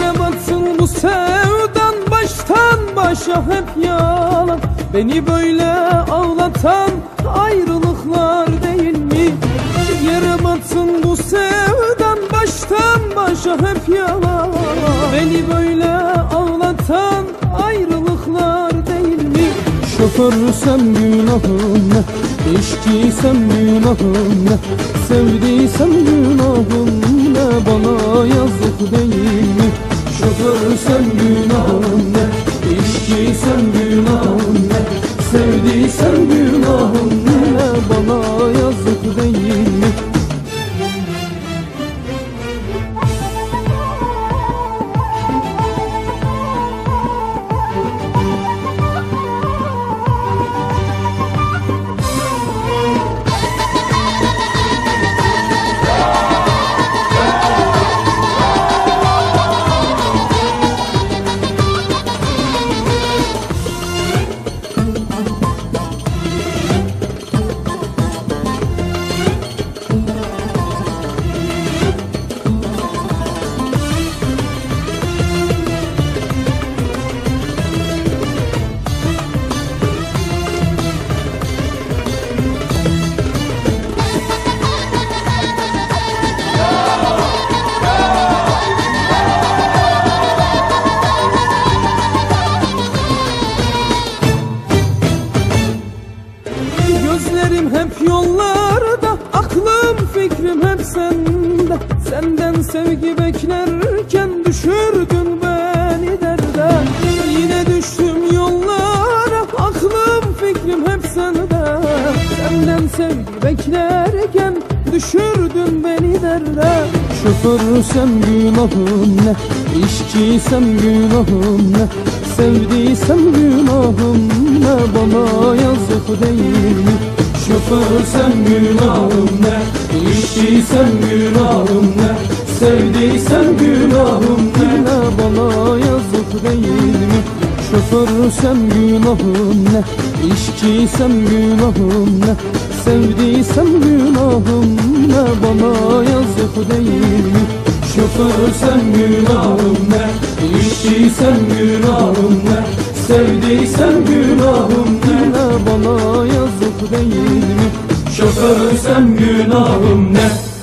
Yere batsın bu sevdan baştan başa hep yalan Beni böyle ağlatan ayrılıklar değil mi? Yere batsın bu sevdan baştan başa hep yalan Beni böyle ağlatan ayrılıklar değil mi? Şoförsem günahım ne? İşçiysem günahım ne? Sevdiysem günahım ne? Sevdiysem hep yollarda Aklım fikrim hep sende. Senden sevgi beklerken Düşürdün beni derde. Yine düştüm yollara Aklım fikrim hep sende. Senden sevgi beklerken Düşürdün beni derde. Şoförsem günahım ne İşçiysem günahım ne Sevdiysem günahım ne? Bana yazık değil mi Şoförsem günahım ne? İşçiysem günahım ne? Sevdiysem günahım ne? Bana yazık değil mi? Şoförsem günahım ne? İşçiysem günahım ne? Sevdiysem günahım ne? Bana yazık değil mi? Şoförsem günahım ne? İşçiysem günahım ne Sevdiysem günahım ne? Bana yazık değil mi? Şoförsem günahım ne